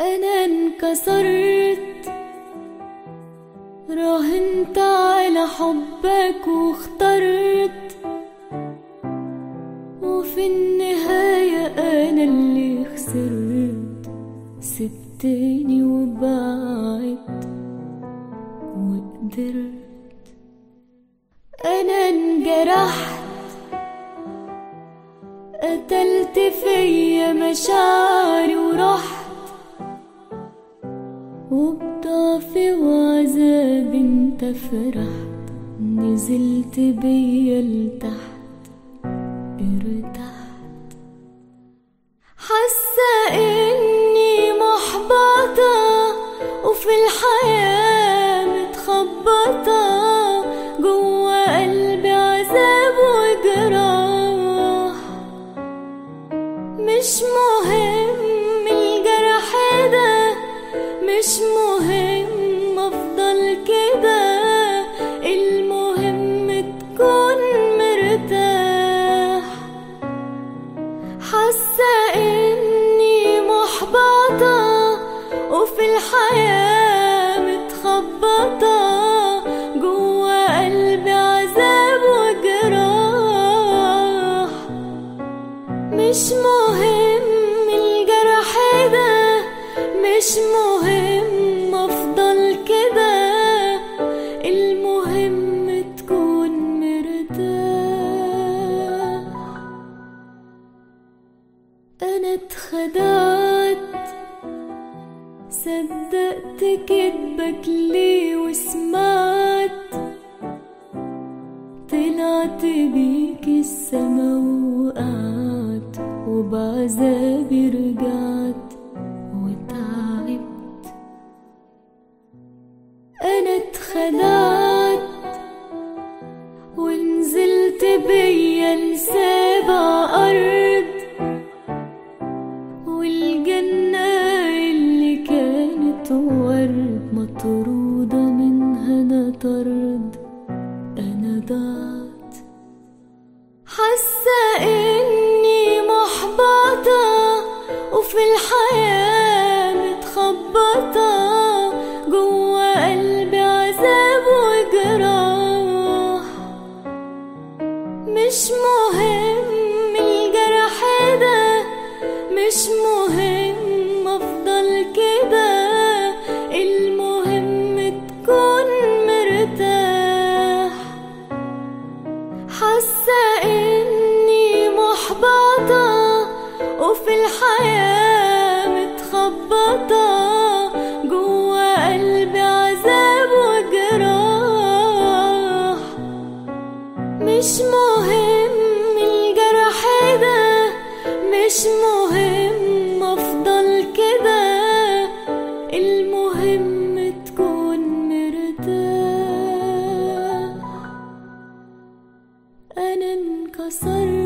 أنا انكسرت. راهنت على حبك واخترت. وفي النهاية أنا اللي خسرت. سبتني وبعدت وقدرت. أنا انجرحت. قتلت فيا مشاعري ورحت. وبضعفي وعذابي انت فرحت نزلت بيا لتحت ارتحت. حاسة إني محبطة وفي الحياة متخبطة قلبي عذاب وجراح. مش مهم مش مهم أفضل كده. المهم تكون مرتاح. حاسة إني محبطة وفي الحياة صدقت كدبك ليه وسمعت. طلعت بيك السما وقعت وبعذابي رجعت وتعبت. أنا اتخدعت ونزلت بيا لسابع مهم الجرح ده مش مهم أفضل كده. المهم تكون مرتاح. أنا انكسرت.